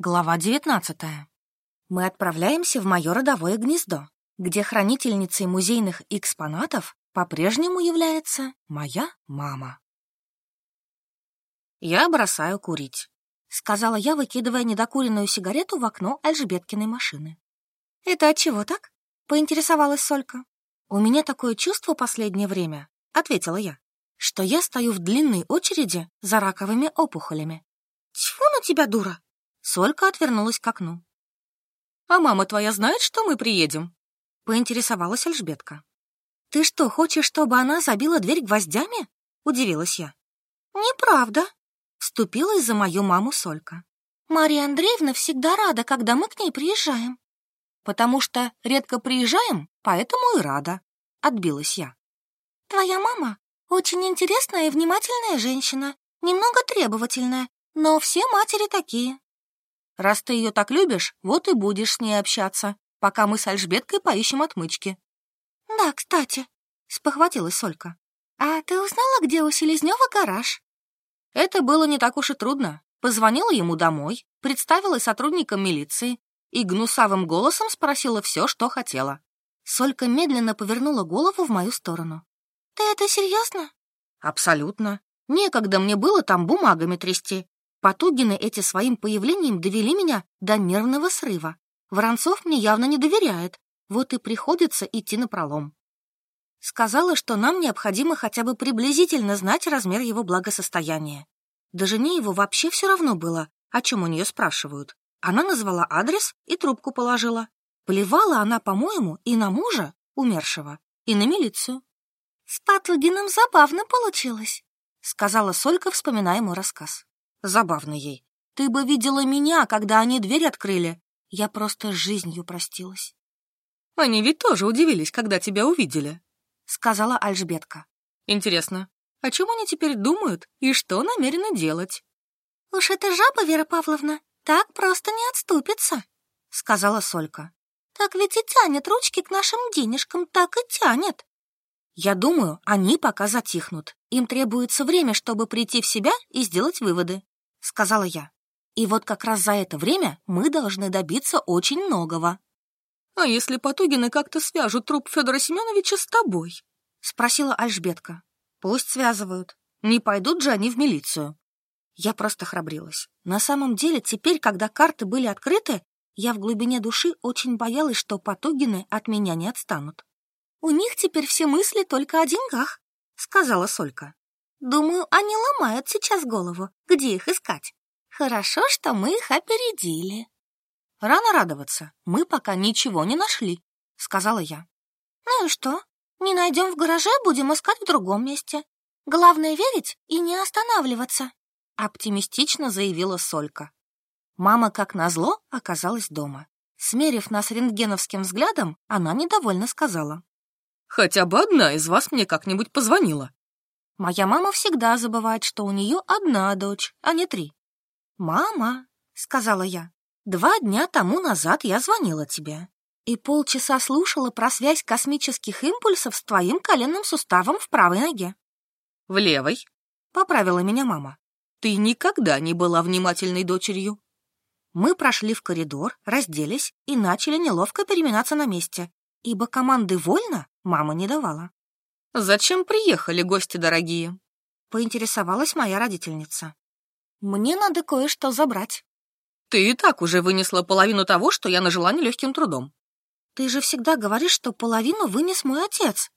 Глава 19. Мы отправляемся в мое родовое гнездо, где хранительницей музейных экспонатов по-прежнему является моя мама. «Я бросаю курить», — сказала я, выкидывая недокуренную сигарету в окно Альжбеткиной машины. «Это от чего так?» — поинтересовалась Солька. «У меня такое чувство последнее время», — ответила я, «что я стою в длинной очереди за раковыми опухолями». «Тьфу на тебя, дура!» Солька отвернулась к окну. «А мама твоя знает, что мы приедем?» — поинтересовалась Альжбетка. «Ты что, хочешь, чтобы она забила дверь гвоздями?» — удивилась я. «Неправда», — вступилась за мою маму Солька. «Мария Андреевна всегда рада, когда мы к ней приезжаем». «Потому что редко приезжаем, поэтому и рада», — отбилась я. «Твоя мама очень интересная и внимательная женщина, немного требовательная, но все матери такие», Раз ты ее так любишь, вот и будешь с ней общаться, пока мы с Альжбеткой поищем отмычки. Да, кстати, спохватилась Солька. А ты узнала, где у Селезнева гараж? Это было не так уж и трудно. Позвонила ему домой, представилась сотрудником милиции и гнусавым голосом спросила все, что хотела. Солька медленно повернула голову в мою сторону. «Ты это серьезно?» «Абсолютно. Некогда мне было там бумагами трясти. Потугины эти своим появлением довели меня до нервного срыва. Воронцов мне явно не доверяет, вот и приходится идти на пролом. Сказала, что нам необходимо хотя бы приблизительно знать размер его благосостояния. Да жене его вообще все равно было, о чем у нее спрашивают. Она назвала адрес и трубку положила. Плевала она, по-моему, и на мужа, умершего, и на милицию. «С Потугиным забавно получилось», — сказала Солька, вспоминая мой рассказ. Забавно ей. Ты бы видела меня, когда они дверь открыли. Я просто жизнью простилась. Они ведь тоже удивились, когда тебя увидели, сказала Альжбетка. Интересно, о чем они теперь думают и что намерены делать? Уж эта жаба, Вера Павловна, так просто не отступится, сказала Солька. Так ведь и тянет ручки к нашим денежкам, так и тянет. Я думаю, они пока затихнут. Им требуется время, чтобы прийти в себя и сделать выводы. — сказала я. «И вот как раз за это время мы должны добиться очень многого». «А если Потугины как-то свяжут труп Федора Семеновича с тобой?» — спросила Альжбетка. «Пусть связывают. Не пойдут же они в милицию». Я просто храбрилась. На самом деле, теперь, когда карты были открыты, я в глубине души очень боялась, что Потугины от меня не отстанут. «У них теперь все мысли только о деньгах», — сказала Солька. Думаю, они ломают сейчас голову, где их искать. Хорошо, что мы их опередили. Рано радоваться, мы пока ничего не нашли, сказала я. Ну и что? Не найдем в гараже, будем искать в другом месте. Главное верить и не останавливаться, оптимистично заявила Солька. Мама, как назло, оказалась дома. Смерив нас рентгеновским взглядом, она недовольно сказала. «Хотя бы одна из вас мне как-нибудь позвонила. Моя мама всегда забывает, что у нее одна дочь, а не три. «Мама», — сказала я, — «два дня тому назад я звонила тебе и полчаса слушала про связь космических импульсов с твоим коленным суставом в правой ноге». «В левой», — поправила меня мама. «Ты никогда не была внимательной дочерью». Мы прошли в коридор, разделись и начали неловко переминаться на месте, ибо команды «вольно» мама не давала. «Зачем приехали, гости дорогие?» — поинтересовалась моя родительница. «Мне надо кое-что забрать». «Ты и так уже вынесла половину того, что я нажила нелегким трудом». «Ты же всегда говоришь, что половину вынес мой отец».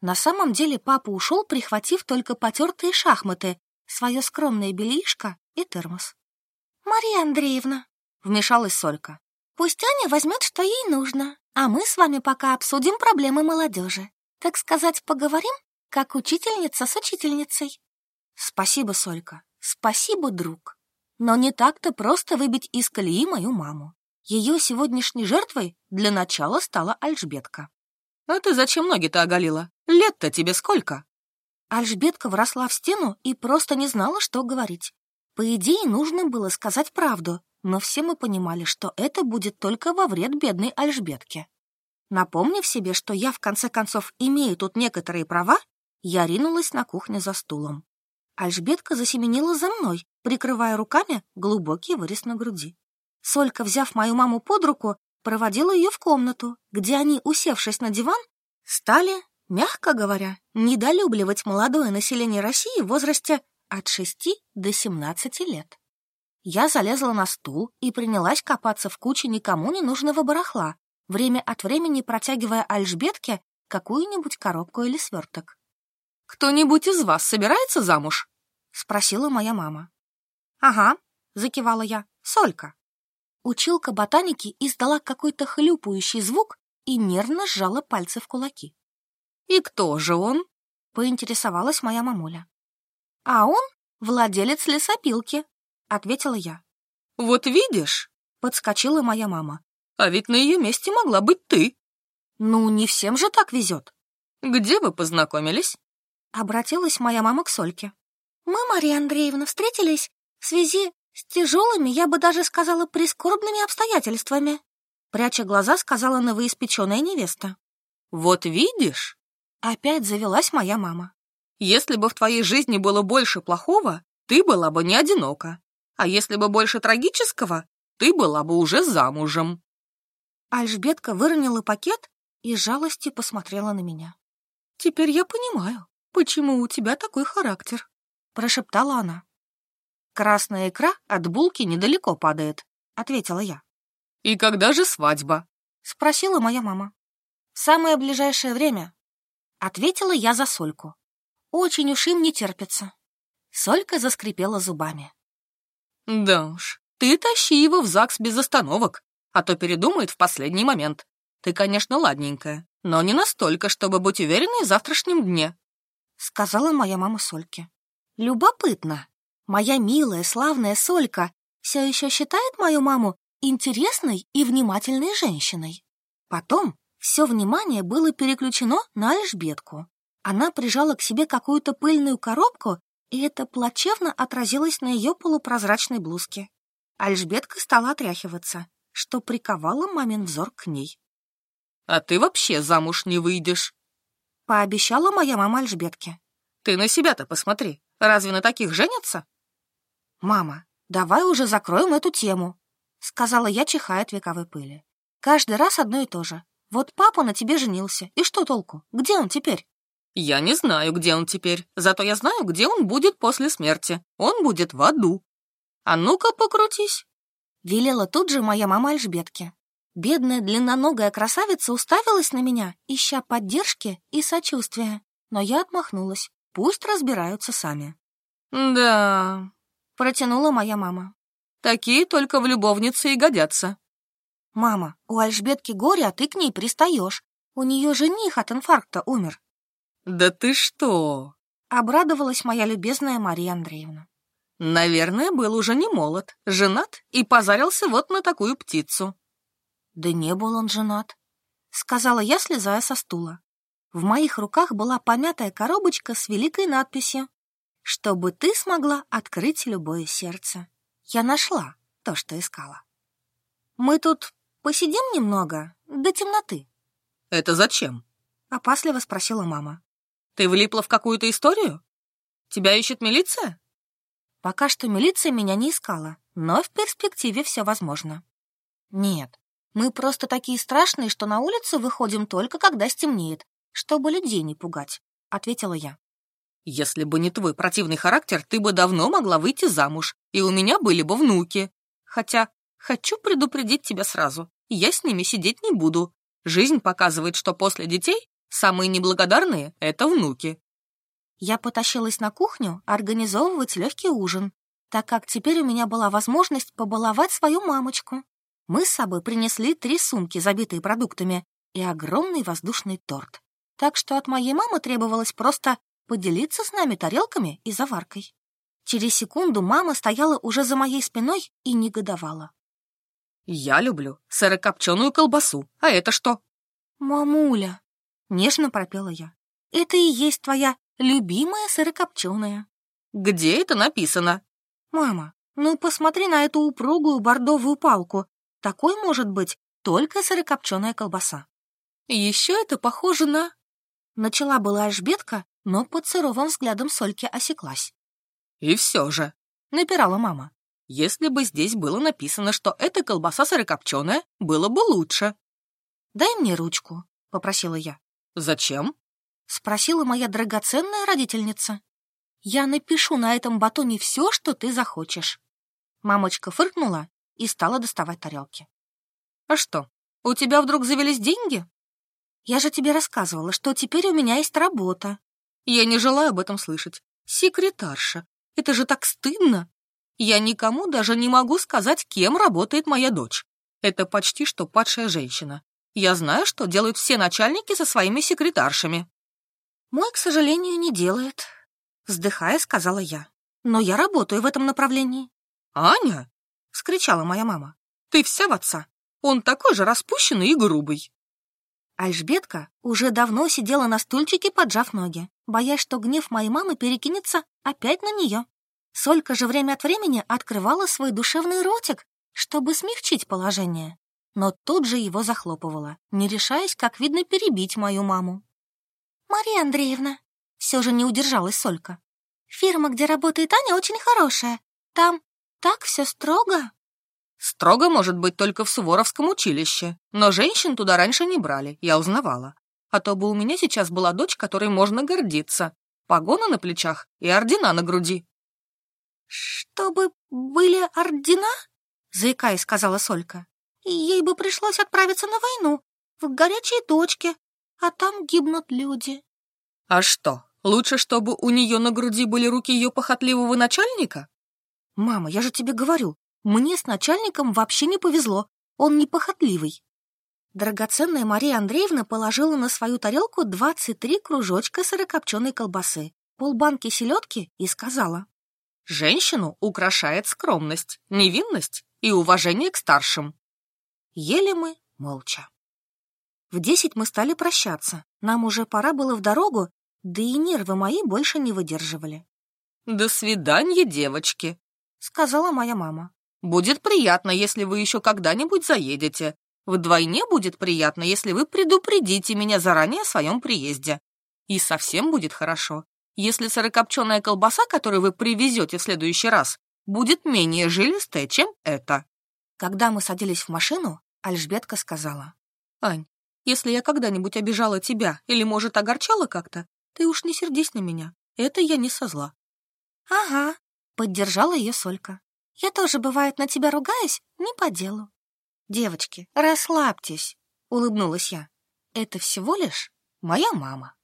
На самом деле папа ушел, прихватив только потертые шахматы, свое скромное бельишко и термос. «Мария Андреевна», — вмешалась Солька, — «пусть Аня возьмет, что ей нужно, а мы с вами пока обсудим проблемы молодежи так сказать, поговорим, как учительница с учительницей. Спасибо, Солька, спасибо, друг. Но не так-то просто выбить из колеи мою маму. Ее сегодняшней жертвой для начала стала Альжбетка. А ты зачем ноги-то оголила? Лет-то тебе сколько? Альжбетка вросла в стену и просто не знала, что говорить. По идее, нужно было сказать правду, но все мы понимали, что это будет только во вред бедной Альжбетке. Напомнив себе, что я, в конце концов, имею тут некоторые права, я ринулась на кухню за стулом. Альжбетка засеменила за мной, прикрывая руками глубокий вырез на груди. Солька, взяв мою маму под руку, проводила ее в комнату, где они, усевшись на диван, стали, мягко говоря, недолюбливать молодое население России в возрасте от 6 до 17 лет. Я залезла на стул и принялась копаться в куче никому не нужного барахла, время от времени протягивая Альжбетке какую-нибудь коробку или сверток. «Кто-нибудь из вас собирается замуж?» — спросила моя мама. «Ага», — закивала я, — «Солька». Училка ботаники издала какой-то хлюпающий звук и нервно сжала пальцы в кулаки. «И кто же он?» — поинтересовалась моя мамуля. «А он владелец лесопилки», — ответила я. «Вот видишь», — подскочила моя мама. «А ведь на ее месте могла быть ты». «Ну, не всем же так везет». «Где вы познакомились?» Обратилась моя мама к Сольке. «Мы, Мария Андреевна, встретились в связи с тяжелыми, я бы даже сказала, прискорбными обстоятельствами», пряча глаза, сказала новоиспеченная невеста. «Вот видишь?» Опять завелась моя мама. «Если бы в твоей жизни было больше плохого, ты была бы не одинока. А если бы больше трагического, ты была бы уже замужем». Альжбетка выронила пакет и жалостью посмотрела на меня. «Теперь я понимаю, почему у тебя такой характер», — прошептала она. «Красная икра от булки недалеко падает», — ответила я. «И когда же свадьба?» — спросила моя мама. «В самое ближайшее время», — ответила я за Сольку. «Очень уж им не терпится». Солька заскрипела зубами. «Да уж, ты тащи его в ЗАГС без остановок, а то передумает в последний момент. Ты, конечно, ладненькая, но не настолько, чтобы быть уверенной в завтрашнем дне», — сказала моя мама Сольке. «Любопытно. Моя милая, славная Солька все еще считает мою маму интересной и внимательной женщиной. Потом все внимание было переключено на Альжбетку. Она прижала к себе какую-то пыльную коробку, и это плачевно отразилось на ее полупрозрачной блузке. Альжбетка стала отряхиваться, что приковало мамин взор к ней. «А ты вообще замуж не выйдешь», — пообещала моя мама Альжбетке. «Ты на себя-то посмотри. Разве на таких женятся?» «Мама, давай уже закроем эту тему», — сказала я, чихая от вековой пыли. «Каждый раз одно и то же. Вот папа на тебе женился, и что толку? Где он теперь?» «Я не знаю, где он теперь, зато я знаю, где он будет после смерти. Он будет в аду. А ну-ка покрутись!» Велела тут же моя мама Альжбетке. Бедная длинноногая красавица уставилась на меня, ища поддержки и сочувствия. Но я отмахнулась. Пусть разбираются сами. «Да...» — протянула моя мама. «Такие только в любовнице и годятся». «Мама, у Альжбетки горе, а ты к ней пристаешь. У нее жених от инфаркта умер». «Да ты что?» — обрадовалась моя любезная Мария Андреевна. Наверное, был уже не молод, женат и позарился вот на такую птицу. Да не был он женат, сказала я, слезая со стула. В моих руках была помятая коробочка с великой надписью «Чтобы ты смогла открыть любое сердце». Я нашла то, что искала. Мы тут посидим немного до темноты. Это зачем? Опасливо спросила мама. Ты влипла в какую-то историю? Тебя ищет милиция? Пока что милиция меня не искала, но в перспективе все возможно. Нет, мы просто такие страшные, что на улицу выходим только когда стемнеет, чтобы людей не пугать, ответила я. Если бы не твой противный характер, ты бы давно могла выйти замуж, и у меня были бы внуки. Хотя хочу предупредить тебя сразу, я с ними сидеть не буду. Жизнь показывает, что после детей самые неблагодарные — это внуки. Я потащилась на кухню организовывать легкий ужин, так как теперь у меня была возможность побаловать свою мамочку. Мы с собой принесли три сумки, забитые продуктами, и огромный воздушный торт. Так что от моей мамы требовалось просто поделиться с нами тарелками и заваркой. Через секунду мама стояла уже за моей спиной и негодовала. «Я люблю сырокопченую колбасу. А это что?» «Мамуля!» — нежно пропела я. «Это и есть твоя Любимая сырокопченая. Где это написано? Мама, ну посмотри на эту упругую бордовую палку. Такой может быть только сырокопченая колбаса. Еще это похоже на... Начала была Альжбетка, но под сыровым взглядом Сольки осеклась. И все же. Напирала мама. Если бы здесь было написано, что это колбаса сырокопченая, было бы лучше. «Дай мне ручку», — попросила я. «Зачем?» — спросила моя драгоценная родительница. «Я напишу на этом батоне все, что ты захочешь». Мамочка фыркнула и стала доставать тарелки. «А что, у тебя вдруг завелись деньги?» «Я же тебе рассказывала, что теперь у меня есть работа». «Я не желаю об этом слышать. Секретарша. Это же так стыдно. Я никому даже не могу сказать, кем работает моя дочь. Это почти что падшая женщина. Я знаю, что делают все начальники со своими секретаршами». «Мой, к сожалению, не делает», — вздыхая, сказала я. «Но я работаю в этом направлении». «Аня!» — скричала моя мама. «Ты вся в отца. Он такой же распущенный и грубый». Альжбетка уже давно сидела на стульчике, поджав ноги, боясь, что гнев моей мамы перекинется опять на нее. Солька же время от времени открывала свой душевный ротик, чтобы смягчить положение, но тут же его захлопывала, не решаясь, как видно, перебить мою маму. «Мария Андреевна», — все же не удержалась Солька, «фирма, где работает Аня, очень хорошая. Там так все строго». Строго может быть только в Суворовском училище, но женщин туда раньше не брали, я узнавала. А то бы у меня сейчас была дочь, которой можно гордиться. Погоны на плечах и ордена на груди. «Чтобы были ордена?» — заикаясь, сказала Солька. «Ей бы пришлось отправиться на войну, в горячие точки, а там гибнут люди». «А что, лучше, чтобы у нее на груди были руки ее похотливого начальника?» «Мама, я же тебе говорю, мне с начальником вообще не повезло, он непохотливый». Драгоценная Мария Андреевна положила на свою тарелку 23 кружочка сырокопченой колбасы, полбанки селедки и сказала. Женщину украшает скромность, невинность и уважение к старшим. Ели мы молча. В десять мы стали прощаться. Нам уже пора было в дорогу, да и нервы мои больше не выдерживали. «До свидания, девочки», — сказала моя мама. «Будет приятно, если вы еще когда-нибудь заедете. Вдвойне будет приятно, если вы предупредите меня заранее о своем приезде. И совсем будет хорошо, если сырокопченая колбаса, которую вы привезете в следующий раз, будет менее жилистая, чем эта». Когда мы садились в машину, Альжбетка сказала. «Ань, если я когда-нибудь обижала тебя или, может, огорчала как-то, ты уж не сердись на меня. Это я не со зла». «Ага», — поддержала ее Солька. «Я тоже, бывает, на тебя ругаюсь, не по делу». «Девочки, расслабьтесь», — улыбнулась я. «Это всего лишь моя мама».